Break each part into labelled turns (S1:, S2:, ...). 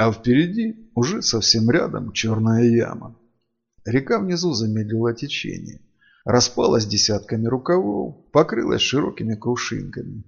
S1: А впереди, уже совсем рядом, черная яма. Река внизу замедлила течение. Распалась десятками рукавов, покрылась широкими крушинками.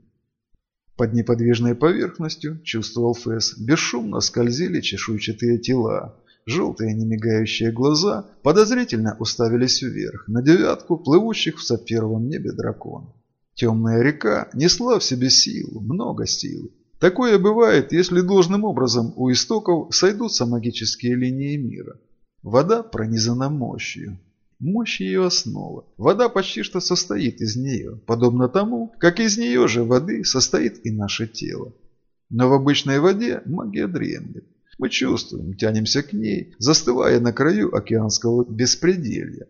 S1: Под неподвижной поверхностью, чувствовал Фэс, бесшумно скользили чешуйчатые тела. Желтые немигающие глаза подозрительно уставились вверх, на девятку плывущих в сапфировом небе дракона. Темная река несла в себе силу, много силы. Такое бывает, если должным образом у истоков сойдутся магические линии мира. Вода пронизана мощью. Мощь ее основа. Вода почти что состоит из нее, подобно тому, как из нее же воды состоит и наше тело. Но в обычной воде магия дремлет. Мы чувствуем, тянемся к ней, застывая на краю океанского беспределья.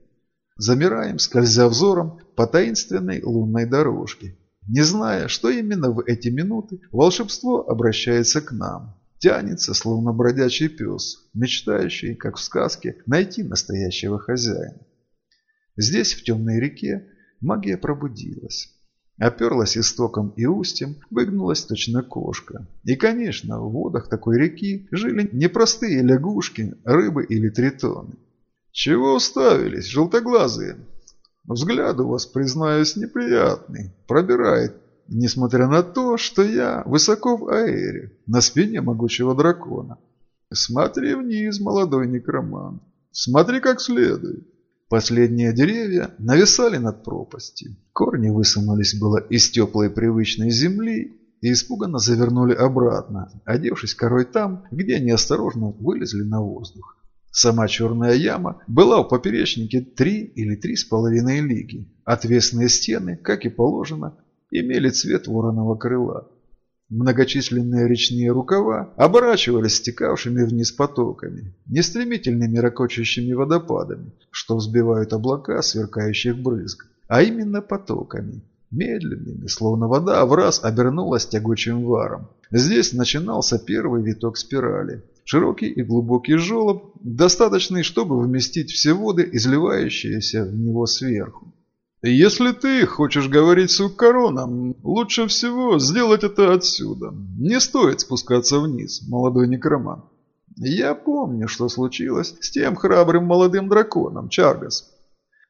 S1: Замираем, скользя взором по таинственной лунной дорожке, не зная, что именно в эти минуты волшебство обращается к нам. Тянется, словно бродячий пес, мечтающий, как в сказке, найти настоящего хозяина. Здесь, в темной реке, магия пробудилась. Оперлась истоком и устьем, выгнулась точно кошка. И, конечно, в водах такой реки жили не простые лягушки, рыбы или тритоны. «Чего уставились, желтоглазые?» Взгляд у вас, признаюсь, неприятный, пробирает, несмотря на то, что я высоко в аэре, на спине могучего дракона. Смотри вниз, молодой некромант, смотри как следует. Последние деревья нависали над пропастью. Корни высунулись было из теплой привычной земли и испуганно завернули обратно, одевшись корой там, где они осторожно вылезли на воздух. Сама черная яма была в поперечнике три или три с половиной лиги. Отвесные стены, как и положено, имели цвет вороного крыла. Многочисленные речные рукава оборачивались стекавшими вниз потоками, нестремительными ракочущими водопадами, что взбивают облака сверкающих брызг, а именно потоками, медленными, словно вода в раз обернулась тягучим варом. Здесь начинался первый виток спирали, Широкий и глубокий желоб, достаточный, чтобы вместить все воды, изливающиеся в него сверху. «Если ты хочешь говорить с Уккароном, лучше всего сделать это отсюда. Не стоит спускаться вниз, молодой некроман. Я помню, что случилось с тем храбрым молодым драконом, Чаргас.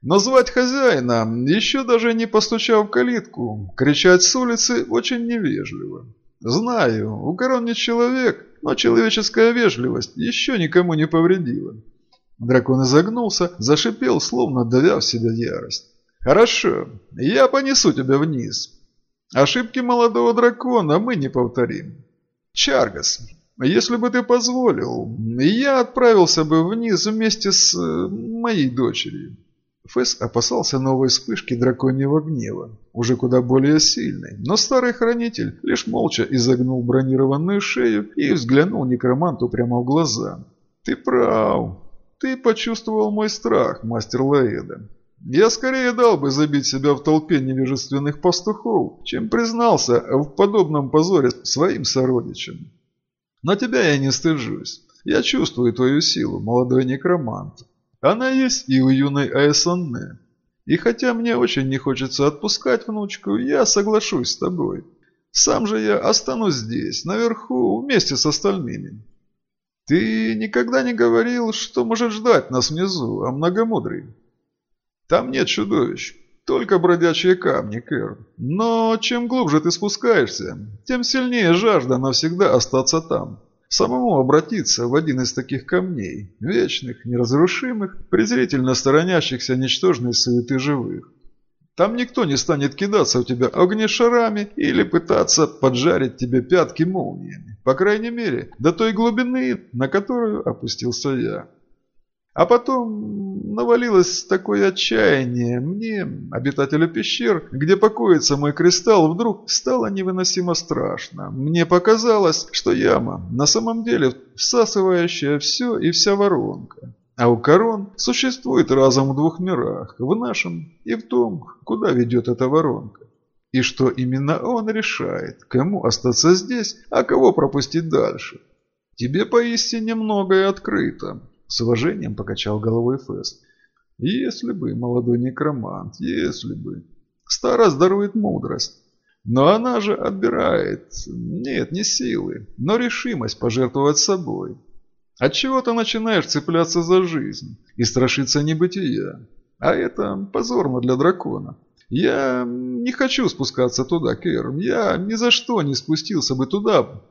S1: Назвать хозяина, еще даже не постучав в калитку, кричать с улицы очень невежливо. Знаю, Уккарон не человек, но человеческая вежливость еще никому не повредила. Дракон изогнулся, зашипел, словно давя в себя ярость. «Хорошо, я понесу тебя вниз. Ошибки молодого дракона мы не повторим. Чаргас, если бы ты позволил, я отправился бы вниз вместе с э, моей дочерью. Фэс опасался новой вспышки драконьего гнева, уже куда более сильной, но старый хранитель лишь молча изогнул бронированную шею и взглянул некроманту прямо в глаза. «Ты прав. Ты почувствовал мой страх, мастер Лаэда. Я скорее дал бы забить себя в толпе невежественных пастухов, чем признался в подобном позоре своим сородичам. Но тебя я не стыжусь. Я чувствую твою силу, молодой некромант. Она есть и у юной Аэсонне. И хотя мне очень не хочется отпускать внучку, я соглашусь с тобой. Сам же я останусь здесь, наверху, вместе с остальными. Ты никогда не говорил, что может ждать нас внизу, а многомудрый. Там нет чудовищ, только бродячие камни, Кэр. Но чем глубже ты спускаешься, тем сильнее жажда навсегда остаться там самому обратиться в один из таких камней, вечных, неразрушимых, презрительно сторонящихся ничтожной суеты живых. Там никто не станет кидаться в тебя огнешарами или пытаться поджарить тебе пятки молниями. По крайней мере, до той глубины, на которую опустился я. А потом навалилось такое отчаяние. Мне, обитателю пещер, где покоится мой кристалл, вдруг стало невыносимо страшно. Мне показалось, что яма на самом деле всасывающая все и вся воронка. А у корон существует разом в двух мирах, в нашем и в том, куда ведет эта воронка. И что именно он решает, кому остаться здесь, а кого пропустить дальше. Тебе поистине многое открыто. С уважением покачал головой Фест. Если бы, молодой некромант, если бы. Старость дарует мудрость. Но она же отбирает, нет, не силы, но решимость пожертвовать собой. Отчего ты начинаешь цепляться за жизнь и страшиться небытия? А это позорно для дракона. Я не хочу спускаться туда, Керм. Я ни за что не спустился бы туда.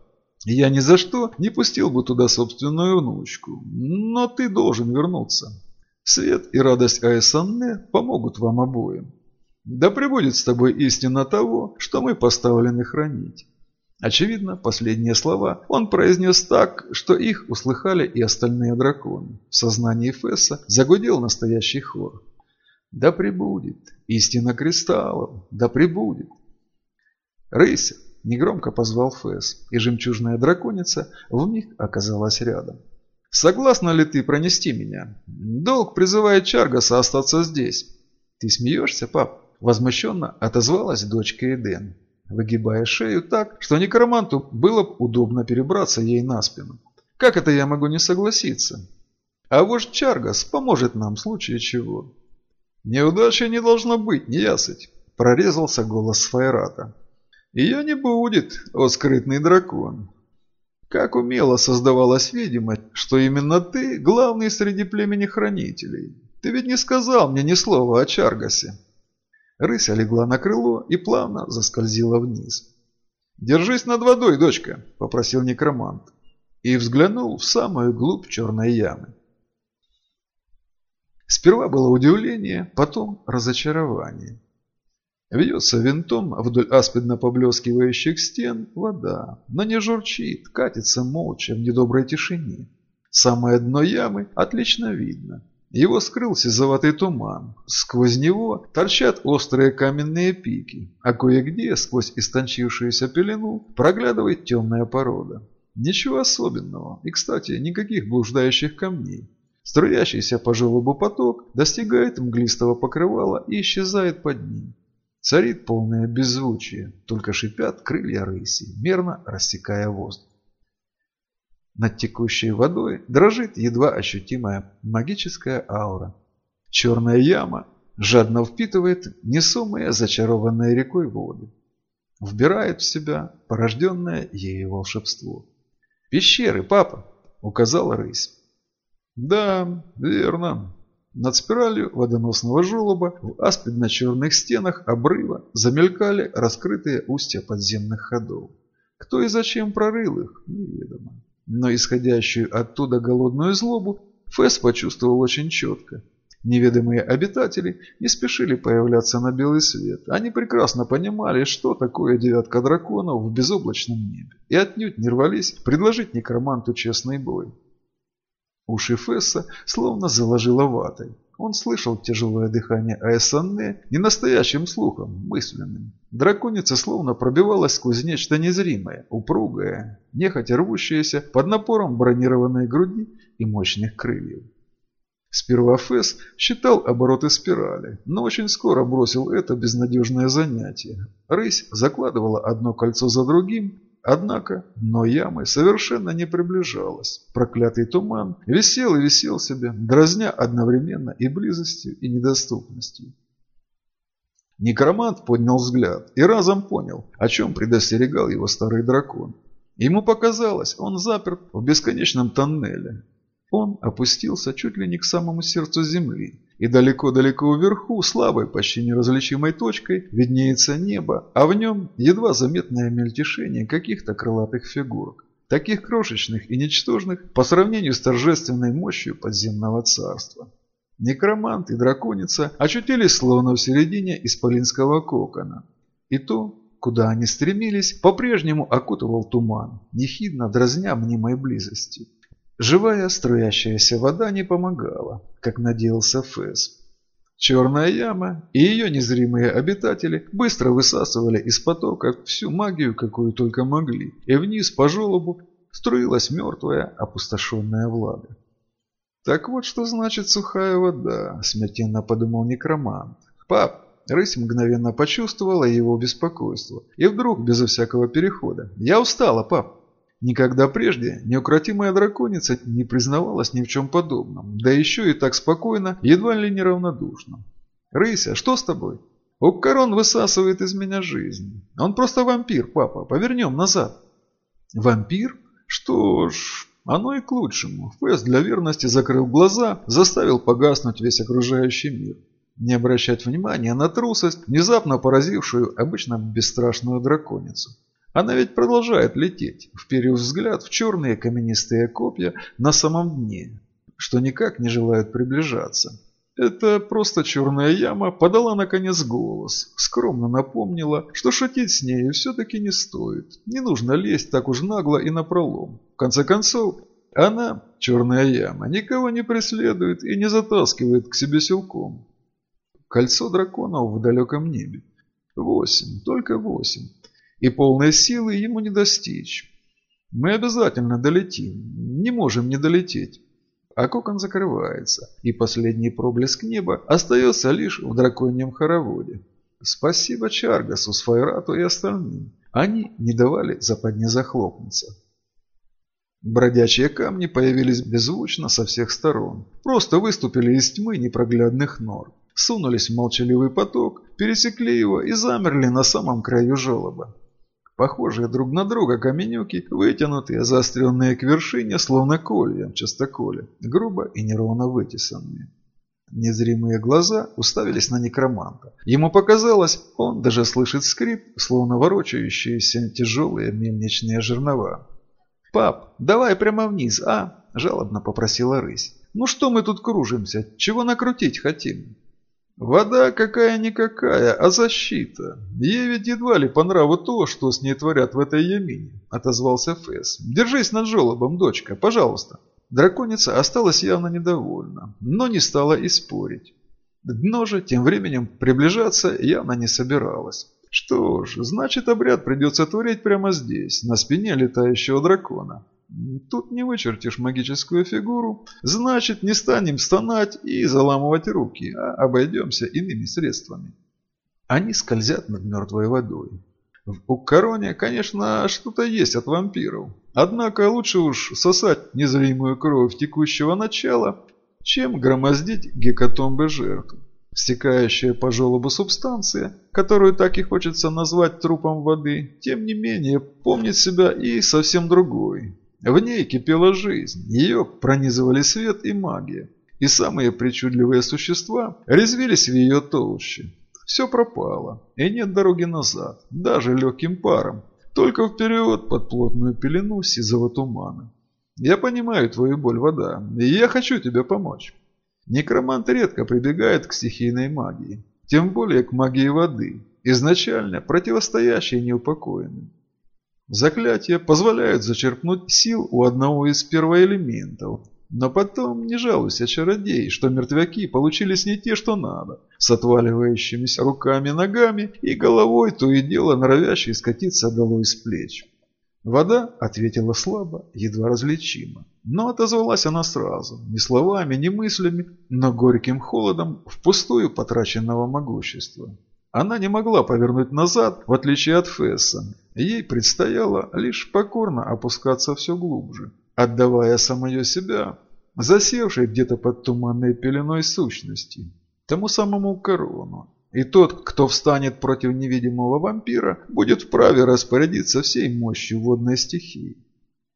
S1: Я ни за что не пустил бы туда собственную внучку. Но ты должен вернуться. Свет и радость Аэсанне помогут вам обоим. Да пребудет с тобой истина того, что мы поставлены хранить. Очевидно, последние слова он произнес так, что их услыхали и остальные драконы. В сознании Фесса загудел настоящий хор. «Да пребудет! Истина кристаллов! Да пребудет!» «Рыся!» – негромко позвал Фесс, и жемчужная драконица вмиг оказалась рядом. «Согласна ли ты пронести меня? Долг призывает Чаргаса остаться здесь». «Ты смеешься, пап?» Возмущенно отозвалась дочка Эден, выгибая шею так, что некроманту было удобно перебраться ей на спину. «Как это я могу не согласиться? А вождь Чаргас поможет нам в случае чего». «Неудачи не должно быть, неясыть», – прорезался голос Файрата. «Ее не будет, о скрытный дракон. Как умело создавалась видимость, что именно ты главный среди племени хранителей. Ты ведь не сказал мне ни слова о Чаргасе». Рыся легла на крыло и плавно заскользила вниз. «Держись над водой, дочка», – попросил некромант. И взглянул в самую глубь черной ямы. Сперва было удивление, потом разочарование. Вьется винтом вдоль аспидно поблескивающих стен вода, но не журчит, катится молча в недоброй тишине. Самое дно ямы отлично видно. Его скрыл сизоватый туман. Сквозь него торчат острые каменные пики, а кое-где, сквозь истончившуюся пелену, проглядывает темная порода. Ничего особенного, и, кстати, никаких блуждающих камней. Струящийся по желобу поток достигает мглистого покрывала и исчезает под ним. Царит полное беззвучие, только шипят крылья рыси, мерно рассекая воздух. Над текущей водой дрожит едва ощутимая магическая аура. Черная яма жадно впитывает несомые зачарованной рекой воды. Вбирает в себя порожденное ею волшебство. «Пещеры, папа!» – указала рысь. «Да, верно». Над спиралью водоносного желоба в аспидно-черных стенах обрыва замелькали раскрытые устья подземных ходов. Кто и зачем прорыл их, неведомо но исходящую оттуда голодную злобу Фэс почувствовал очень четко. Неведомые обитатели не спешили появляться на белый свет. Они прекрасно понимали, что такое девятка драконов в безоблачном небе, и отнюдь не рвались предложить некроманту честный бой. Уши Фесса словно заложило ватой. Он слышал тяжелое дыхание Аэсанне не настоящим слухом, мысленным. Драконица словно пробивалась сквозь нечто незримое, упругое, нехотя рвущееся под напором бронированной груди и мощных крыльев. Сперва Фесс считал обороты спирали, но очень скоро бросил это безнадежное занятие. Рысь закладывала одно кольцо за другим, Однако но ямы совершенно не приближалась. Проклятый туман висел и висел себе, дразня одновременно и близостью, и недоступностью. Некромант поднял взгляд и разом понял, о чем предостерегал его старый дракон. Ему показалось, он заперт в бесконечном тоннеле. Он опустился чуть ли не к самому сердцу земли, и далеко-далеко вверху, слабой, почти неразличимой точкой, виднеется небо, а в нем едва заметное мельтешение каких-то крылатых фигурок, таких крошечных и ничтожных по сравнению с торжественной мощью подземного царства. Некромант и драконица очутились словно в середине исполинского кокона. И то, куда они стремились, по-прежнему окутывал туман, нехидно дразня мнимой близости. Живая струящаяся вода не помогала, как надеялся Фэс. Черная яма и ее незримые обитатели быстро высасывали из потока всю магию, какую только могли, и вниз по желобу струилась мертвая опустошенная влага. «Так вот что значит сухая вода», – смятенно подумал некромант. «Пап!» Рысь мгновенно почувствовала его беспокойство. И вдруг, безо всякого перехода. «Я устала, пап!» Никогда прежде неукротимая драконица не признавалась ни в чем подобном, да еще и так спокойно, едва ли не равнодушно. «Рыся, что с тобой?» Уккарон высасывает из меня жизнь. Он просто вампир, папа. Повернем назад. Вампир? Что ж, оно и к лучшему. Фэс для верности закрыл глаза, заставил погаснуть весь окружающий мир. Не обращать внимания на трусость, внезапно поразившую обычно бесстрашную драконицу. Она ведь продолжает лететь, вперев взгляд в черные каменистые копья на самом дне, что никак не желают приближаться. Это просто черная яма подала наконец голос, скромно напомнила, что шутить с нею все-таки не стоит. Не нужно лезть так уж нагло и напролом. В конце концов, она, черная яма, никого не преследует и не затаскивает к себе силком. Кольцо драконов в далеком небе. Восемь, только восемь. И полной силы ему не достичь. Мы обязательно долетим, не можем не долететь а кокон закрывается, и последний проблеск неба остается лишь в драконьем хороводе. Спасибо Чаргасу, Сфайрату и остальным. Они не давали западне захлопнуться. Бродячие камни появились беззвучно со всех сторон. Просто выступили из тьмы непроглядных нор. Сунулись в молчаливый поток, пересекли его и замерли на самом краю желоба. Похожие друг на друга каменюки, вытянутые, заостренные к вершине, словно колья в частоколе, грубо и неровно вытесанные. Незримые глаза уставились на некроманта. Ему показалось, он даже слышит скрип, словно ворочающиеся тяжелые мельничные жернова. «Пап, давай прямо вниз, а?» – жалобно попросила рысь. «Ну что мы тут кружимся? Чего накрутить хотим?» Вода какая-никакая, а защита. Ей ведь едва ли по нраву то, что с ней творят в этой ямине, отозвался Фэс. Держись над жолобом, дочка, пожалуйста. Драконица осталась явно недовольна, но не стала и спорить. Дно же тем временем приближаться явно не собиралась. Что ж, значит обряд придется творить прямо здесь, на спине летающего дракона. Тут не вычертишь магическую фигуру, значит не станем стонать и заламывать руки, а обойдемся иными средствами. Они скользят над мертвой водой. В Уккароне, конечно, что-то есть от вампиров. Однако лучше уж сосать незримую кровь текущего начала, чем громоздить гекатомбы жертв. Стекающая по желобу субстанция, которую так и хочется назвать трупом воды, тем не менее помнит себя и совсем другой, в ней кипела жизнь, ее пронизывали свет и магия, и самые причудливые существа резвились в ее толще. Все пропало, и нет дороги назад, даже легким паром, только вперед под плотную пелену сизого тумана. Я понимаю твою боль, вода, и я хочу тебе помочь. Некромант редко прибегает к стихийной магии, тем более к магии воды, изначально противостоящей неупокоенным. Заклятия позволяют зачерпнуть сил у одного из первоэлементов. Но потом не жалуйся, чародей, что мертвяки получились не те, что надо, с отваливающимися руками-ногами и головой то и дело норовящей скатиться долой с плеч. Вода ответила слабо, едва различимо. Но отозвалась она сразу, ни словами, ни мыслями, но горьким холодом впустую потраченного могущества. Она не могла повернуть назад, в отличие от Фесса. Ей предстояло лишь покорно опускаться все глубже, отдавая самое себя, засевшей где-то под туманной пеленой сущности, тому самому корону. И тот, кто встанет против невидимого вампира, будет вправе распорядиться всей мощью водной стихии.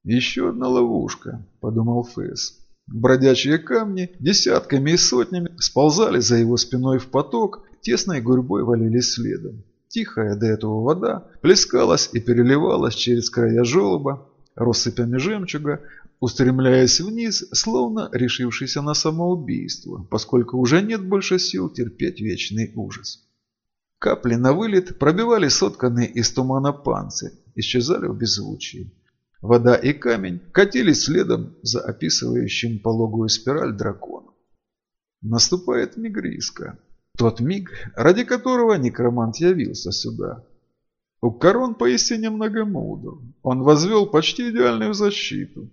S1: «Еще одна ловушка», – подумал Фесс. Бродячие камни десятками и сотнями сползали за его спиной в поток, тесной гурьбой валились следом. Тихая до этого вода плескалась и переливалась через края желоба, россыпями жемчуга, устремляясь вниз, словно решившийся на самоубийство, поскольку уже нет больше сил терпеть вечный ужас. Капли на вылет пробивали сотканные из тумана панцирь, исчезали в беззвучии. Вода и камень катились следом за описывающим пологую спираль дракона. Наступает мигриска. Тот миг, ради которого некромант явился сюда. Уккарон поистине многомудр. Он возвел почти идеальную защиту.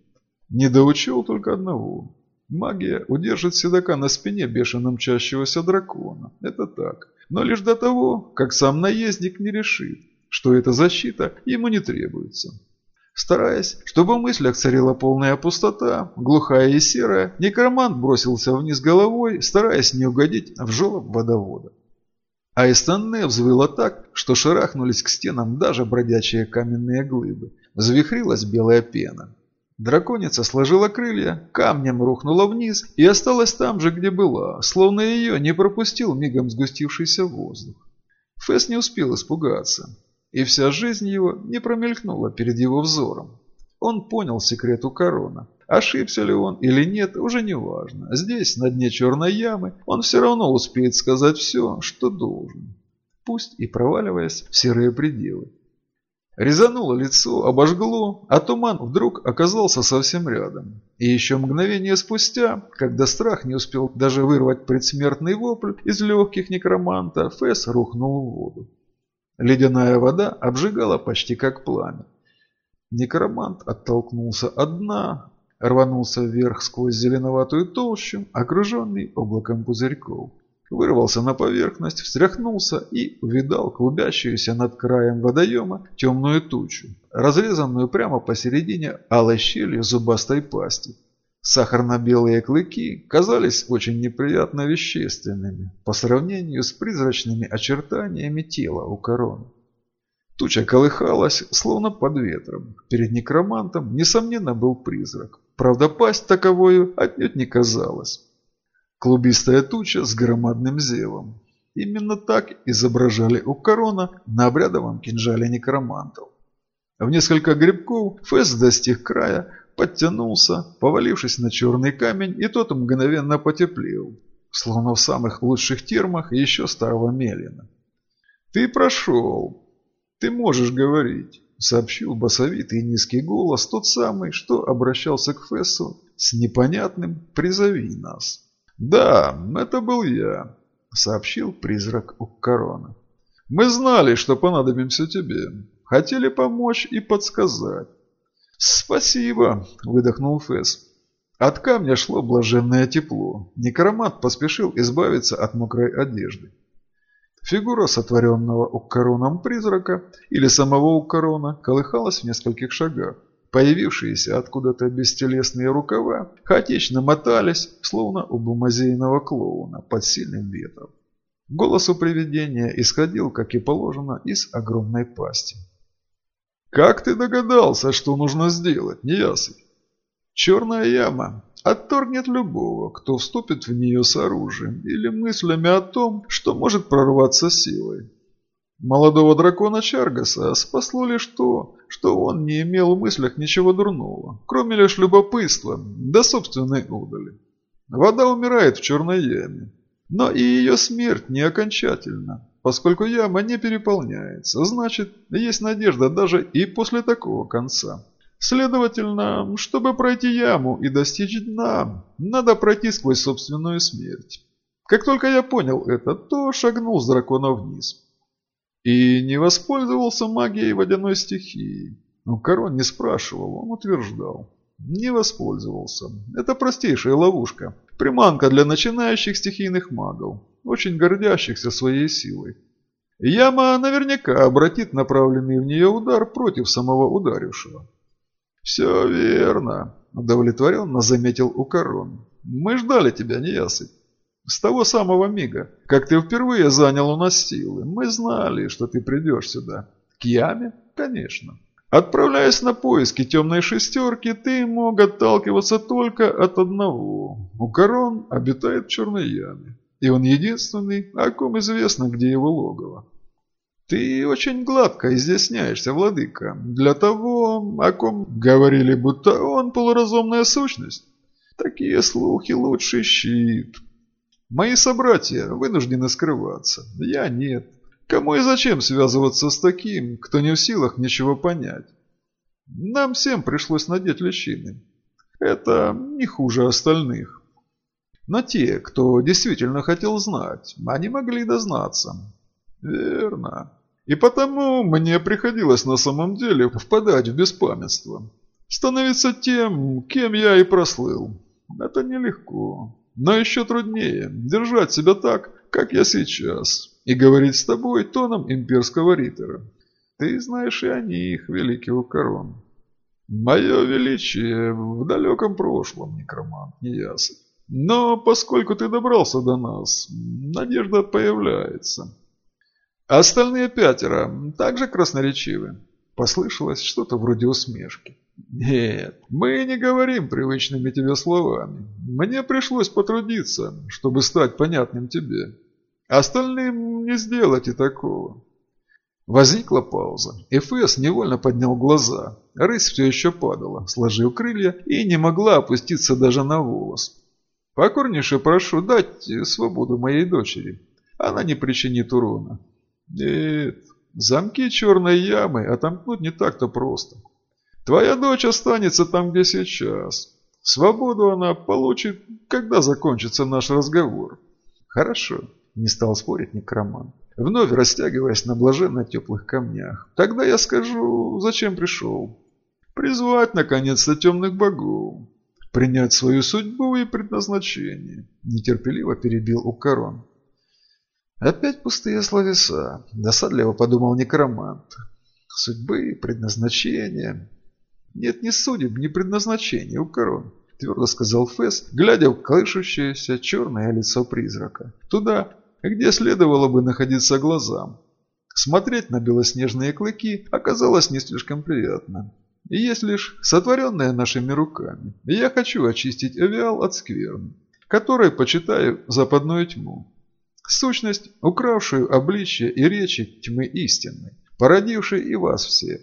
S1: Не доучил только одного. Магия удержит седока на спине бешено мчащегося дракона. Это так. Но лишь до того, как сам наездник не решит, что эта защита ему не требуется. Стараясь, чтобы в мыслях царила полная пустота, глухая и серая, некромант бросился вниз головой, стараясь не угодить в желоб водовода. А из тонне взвыло так, что шарахнулись к стенам даже бродячие каменные глыбы. Взвихрилась белая пена. Драконица сложила крылья, камнем рухнула вниз и осталась там же, где была, словно ее не пропустил мигом сгустившийся воздух. Фэс не успел испугаться, и вся жизнь его не промелькнула перед его взором. Он понял секрет у корона. Ошибся ли он или нет, уже не важно. Здесь, на дне черной ямы, он все равно успеет сказать все, что должен. Пусть и проваливаясь в серые пределы. Резануло лицо, обожгло, а туман вдруг оказался совсем рядом. И еще мгновение спустя, когда страх не успел даже вырвать предсмертный вопль из легких некроманта, Фэс рухнул в воду. Ледяная вода обжигала почти как пламя. Некромант оттолкнулся от дна, рванулся вверх сквозь зеленоватую толщу, окруженный облаком пузырьков вырвался на поверхность, встряхнулся и увидал клубящуюся над краем водоема темную тучу, разрезанную прямо посередине алой щелью зубастой пасти. Сахарно-белые клыки казались очень неприятно вещественными по сравнению с призрачными очертаниями тела у короны. Туча колыхалась, словно под ветром. Перед некромантом, несомненно, был призрак. Правда, пасть таковою отнюдь не казалась. Клубистая туча с громадным зевом. Именно так изображали у корона на обрядовом кинжале некромантов. В несколько грибков Фэс достиг края, подтянулся, повалившись на черный камень, и тот мгновенно потеплел, словно в самых лучших термах еще старого Мелина. «Ты прошел. Ты можешь говорить», — сообщил басовитый низкий голос, тот самый, что обращался к Фессу с непонятным «призови нас». «Да, это был я», — сообщил призрак Уккарона. «Мы знали, что понадобимся тебе. Хотели помочь и подсказать». «Спасибо», — выдохнул Фэс. От камня шло блаженное тепло. Некромат поспешил избавиться от мокрой одежды. Фигура сотворенного Уккароном призрака или самого Уккарона колыхалась в нескольких шагах. Появившиеся откуда-то бестелесные рукава хаотично мотались, словно у бумазейного клоуна под сильным ветром. Голос у привидения исходил, как и положено, из огромной пасти. «Как ты догадался, что нужно сделать, неясыть? Черная яма отторгнет любого, кто вступит в нее с оружием или мыслями о том, что может прорваться силой. Молодого дракона Чаргаса спасло лишь то, что он не имел в мыслях ничего дурного, кроме лишь любопытства, да собственной удали. Вода умирает в черной яме, но и ее смерть не окончательна, поскольку яма не переполняется, значит, есть надежда даже и после такого конца. Следовательно, чтобы пройти яму и достичь дна, надо пройти сквозь собственную смерть. Как только я понял это, то шагнул с дракона вниз. И не воспользовался магией водяной стихии. Но Корон не спрашивал, он утверждал. Не воспользовался. Это простейшая ловушка. Приманка для начинающих стихийных магов, очень гордящихся своей силой. Яма наверняка обратит направленный в нее удар против самого ударившего. «Все верно», – удовлетворенно заметил Укорон. «Мы ждали тебя, неясыть. С того самого мига, как ты впервые занял у нас силы, мы знали, что ты придешь сюда. К яме? Конечно. Отправляясь на поиски темной шестерки, ты мог отталкиваться только от одного. Укорон обитает в черной яме. И он единственный, о ком известно, где его логово. Ты очень гладко изъясняешься, владыка, для того, о ком говорили, будто он полуразумная сущность. Такие слухи лучший щит. Мои собратья вынуждены скрываться, я нет. Кому и зачем связываться с таким, кто не в силах ничего понять? Нам всем пришлось надеть личины. Это не хуже остальных. Но те, кто действительно хотел знать, они могли дознаться. Верно. И потому мне приходилось на самом деле впадать в беспамятство. Становиться тем, кем я и прослыл. Это нелегко. Но еще труднее держать себя так, как я сейчас, и говорить с тобой тоном имперского ритера. Ты знаешь и о них, великий Укорон. Мое величие в далеком прошлом, некромант, неясен. Но поскольку ты добрался до нас, надежда появляется. Остальные пятеро также красноречивы. Послышалось что-то вроде усмешки. «Нет, мы не говорим привычными тебе словами. Мне пришлось потрудиться, чтобы стать понятным тебе. Остальным не сделать и такого». Возникла пауза, и Фэс невольно поднял глаза. Рысь все еще падала, сложив крылья, и не могла опуститься даже на волос. «Покорнейше прошу дать свободу моей дочери. Она не причинит урона». «Нет, замки черной ямы отомкнуть не так-то просто. Твоя дочь останется там, где сейчас. Свободу она получит, когда закончится наш разговор». «Хорошо», – не стал спорить некроман вновь растягиваясь на блаженно теплых камнях. «Тогда я скажу, зачем пришел. Призвать, наконец-то, темных богов. Принять свою судьбу и предназначение», – нетерпеливо перебил Укарон. «Опять пустые словеса», – досадливо подумал некромант. «Судьбы, и предназначение...» «Нет ни судеб, ни предназначения, Укарон», – твердо сказал Фэс, глядя в колышущееся черное лицо призрака. «Туда, где следовало бы находиться глазам. Смотреть на белоснежные клыки оказалось не слишком приятно. Есть лишь сотворенное нашими руками. И я хочу очистить авиал от скверны, которой почитаю западную тьму. Сущность, укравшую обличье и речи тьмы истинной, породившей и вас всех.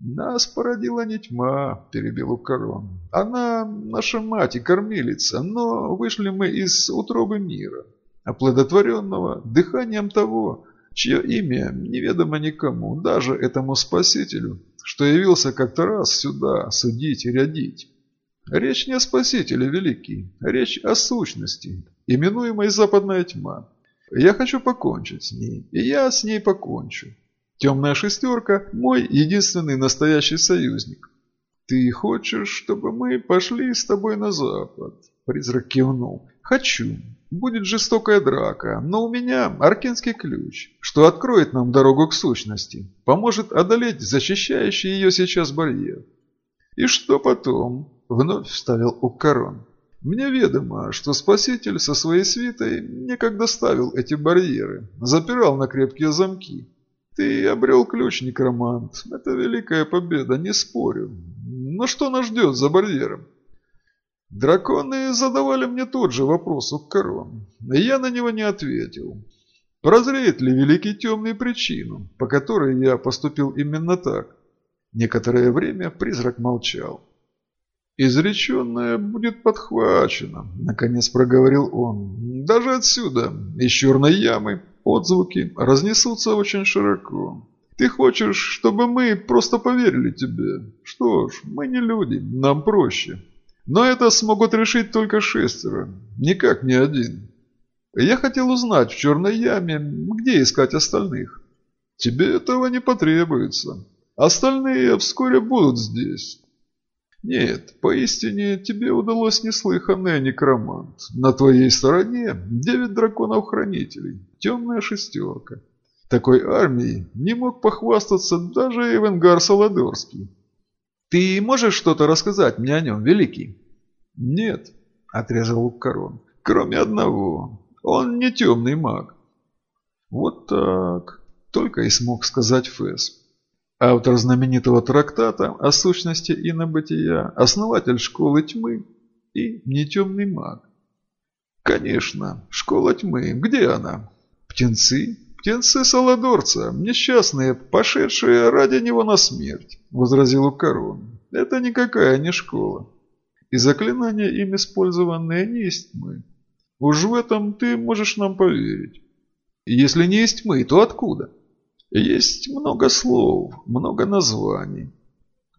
S1: «Нас породила не тьма», – перебил Укарон. «Она наша мать и кормилица, но вышли мы из утробы мира оплодотворенного дыханием того, чье имя неведомо никому, даже этому Спасителю, что явился как-то раз сюда судить и рядить. Речь не о Спасителе великий, речь о сущности, именуемой Западная Тьма. Я хочу покончить с ней, и я с ней покончу. Темная шестерка – мой единственный настоящий союзник. Ты хочешь, чтобы мы пошли с тобой на запад? Призрак кивнул. Хочу. Будет жестокая драка, но у меня аркенский ключ, что откроет нам дорогу к сущности, поможет одолеть защищающий ее сейчас барьер. И что потом? Вновь вставил Уккарон. Мне ведомо, что Спаситель со своей свитой некогда ставил эти барьеры, запирал на крепкие замки. Ты обрел ключ, некромант. Это великая победа, не спорю. Но что нас ждет за барьером? Драконы задавали мне тот же вопрос у корон, и я на него не ответил. Прозреет ли Великий Темный причину, по которой я поступил именно так? Некоторое время призрак молчал. «Изреченное будет подхвачено», — наконец проговорил он. «Даже отсюда, из черной ямы, отзвуки разнесутся очень широко. Ты хочешь, чтобы мы просто поверили тебе? Что ж, мы не люди, нам проще. Но это смогут решить только шестеро, никак не один. Я хотел узнать в черной яме, где искать остальных. Тебе этого не потребуется. Остальные вскоре будут здесь. Нет, поистине тебе удалось неслыханное некромант. На твоей стороне девять драконов-хранителей, темная шестерка. Такой армией не мог похвастаться даже Эвенгар Саладорский. «Ты можешь что-то рассказать мне о нем, Великий?» «Нет», – отрезал Уккарон, – «кроме одного. Он не темный маг». «Вот так», – только и смог сказать Фэс. Автор знаменитого трактата о сущности и основатель школы тьмы и не темный маг. «Конечно, школа тьмы. Где она?» «Птенцы?» «Птенцы Саладорца, несчастные, пошедшие ради него на смерть», – возразил Укарон. «Это никакая не школа. И заклинания, им использованные, не есть мы. Уж в этом ты можешь нам поверить. Если не есть мы, то откуда? Есть много слов, много названий.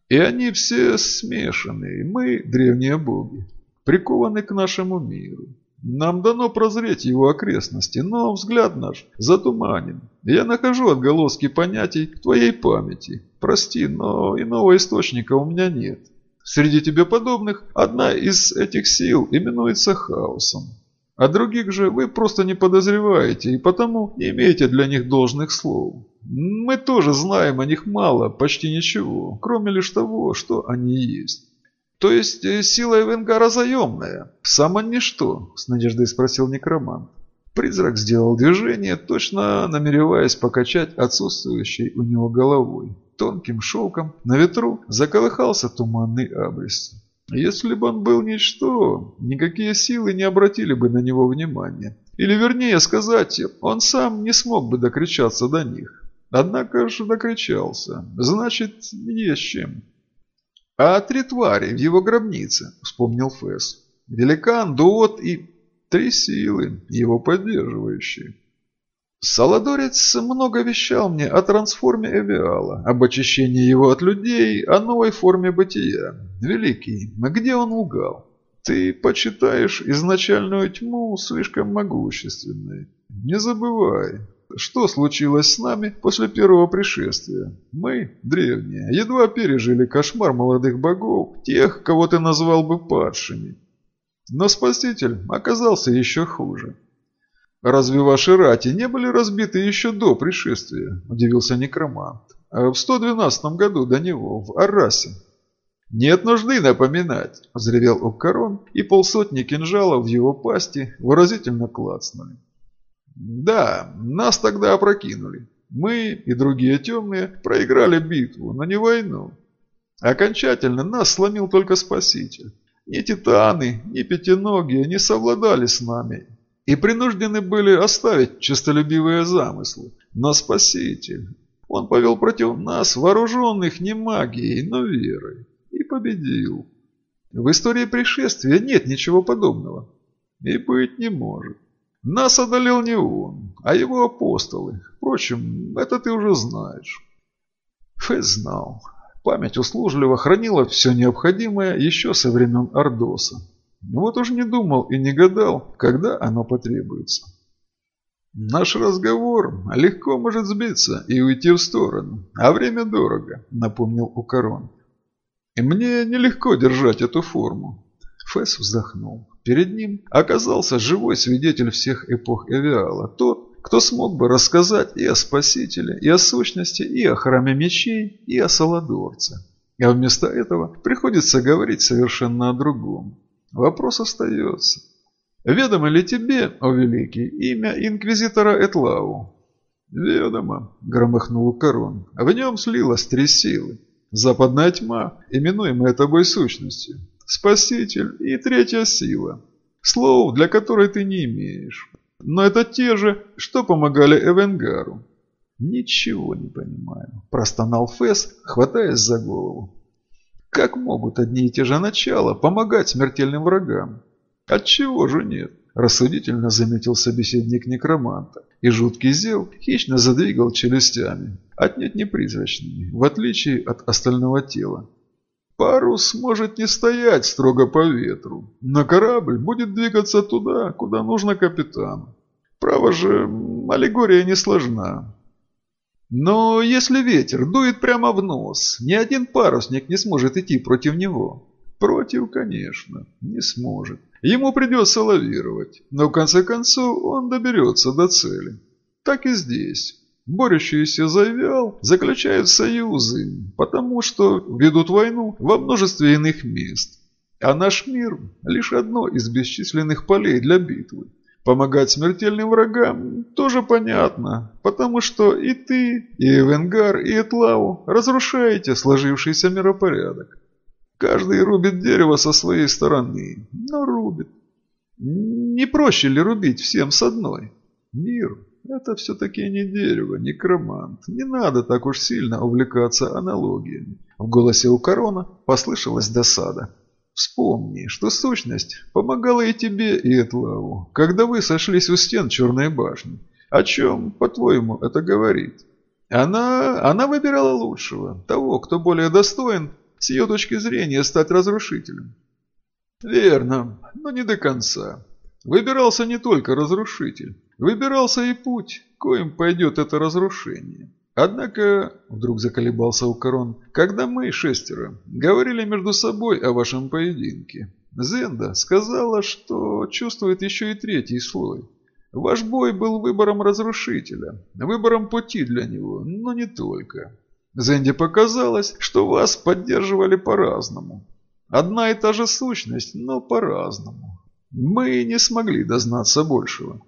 S1: И они все смешаны. Мы, древние боги, прикованы к нашему миру. Нам дано прозреть его окрестности, но взгляд наш затуманен. Я нахожу отголоски понятий в твоей памяти. Прости, но иного источника у меня нет. Среди тебе подобных одна из этих сил именуется хаосом. А других же вы просто не подозреваете и потому не имеете для них должных слов. Мы тоже знаем о них мало, почти ничего, кроме лишь того, что они есть. «То есть э, сила Эвенгара заемная? Само ничто?» – с надеждой спросил некромант. Призрак сделал движение, точно намереваясь покачать отсутствующей у него головой. Тонким шелком на ветру заколыхался туманный абрис. Если бы он был ничто, никакие силы не обратили бы на него внимания. Или вернее сказать, он сам не смог бы докричаться до них. Однако же докричался. Значит, есть чем. А три твари в его гробнице, вспомнил Фэс. Великан, дуот и три силы, его поддерживающие. Саладорец много вещал мне о трансформе Эвиала, об очищении его от людей, о новой форме бытия. Великий, где он лгал? Ты почитаешь изначальную тьму слишком могущественной. Не забывай, что случилось с нами после первого пришествия. Мы, древние, едва пережили кошмар молодых богов, тех, кого ты назвал бы падшими. Но Спаситель оказался еще хуже. «Разве ваши рати не были разбиты еще до пришествия?» – удивился некромант. «А «В 112 году до него, в Аррасе». «Нет нужды напоминать», – взревел Оккарон, и полсотни кинжалов в его пасти выразительно клацнули. «Да, нас тогда опрокинули. Мы и другие темные проиграли битву, но не войну. Окончательно нас сломил только Спаситель. Ни титаны, ни пятиногие не совладали с нами и принуждены были оставить честолюбивые замыслы. Но Спаситель, Он повел против нас, вооруженных не магией, но верой, и победил. В истории пришествия нет ничего подобного. И быть не может. Нас одолел не он, а его апостолы. Впрочем, это ты уже знаешь. Фэс знал. Память услужливо хранила все необходимое еще со времен Ордоса. Вот уж не думал и не гадал, когда оно потребуется. Наш разговор легко может сбиться и уйти в сторону, а время дорого, напомнил Укарон. И мне нелегко держать эту форму. Фэс вздохнул. Перед ним оказался живой свидетель всех эпох Эвиала, тот, кто смог бы рассказать и о Спасителе, и о сущности, и о храме мечей, и о Саладорце. А вместо этого приходится говорить совершенно о другом. Вопрос остается. Ведомо ли тебе, о великий, имя инквизитора Этлау? Ведомо, громыхнул Корон. В нем слилось три силы. Западная тьма, именуемая тобой сущностью. Спаситель и третья сила. Слов, для которой ты не имеешь. Но это те же, что помогали Эвенгару. Ничего не понимаю, простонал Фэс, хватаясь за голову. Как могут одни и те же начала помогать смертельным врагам? Отчего же нет? Рассудительно заметил собеседник некроманта, и жуткий зев хищно задвигал челюстями, отнюдь не призрачными, в отличие от остального тела. Парус может не стоять строго по ветру, но корабль будет двигаться туда, куда нужно капитану. Право же, аллегория не сложна. Но если ветер дует прямо в нос, ни один парусник не сможет идти против него. Против, конечно, не сможет. Ему придется лавировать, но в конце концов он доберется до цели. Так и здесь. Борющиеся за Виал заключают союзы, потому что ведут войну во множестве иных мест. А наш мир – лишь одно из бесчисленных полей для битвы. Помогать смертельным врагам тоже понятно, потому что и ты, и Эвенгар, и Этлау разрушаете сложившийся миропорядок. Каждый рубит дерево со своей стороны, но рубит. Не проще ли рубить всем с одной? Мир это все-таки не дерево, не кромант. Не надо так уж сильно увлекаться аналогиями. В голосе у корона послышалась досада. Вспомни, что сущность помогала и тебе, и Этлаву, когда вы сошлись у стен Черной башни. О чем, по-твоему, это говорит? Она, она выбирала лучшего, того, кто более достоин, с ее точки зрения, стать разрушителем. Верно, но не до конца. Выбирался не только разрушитель. Выбирался и путь, коим пойдет это разрушение. Однако, вдруг заколебался Укарон, когда мы, шестеро, говорили между собой о вашем поединке, Зенда сказала, что чувствует еще и третий слой. Ваш бой был выбором разрушителя, выбором пути для него, но не только. Зенде показалось, что вас поддерживали по-разному. Одна и та же сущность, но по-разному. Мы не смогли дознаться большего.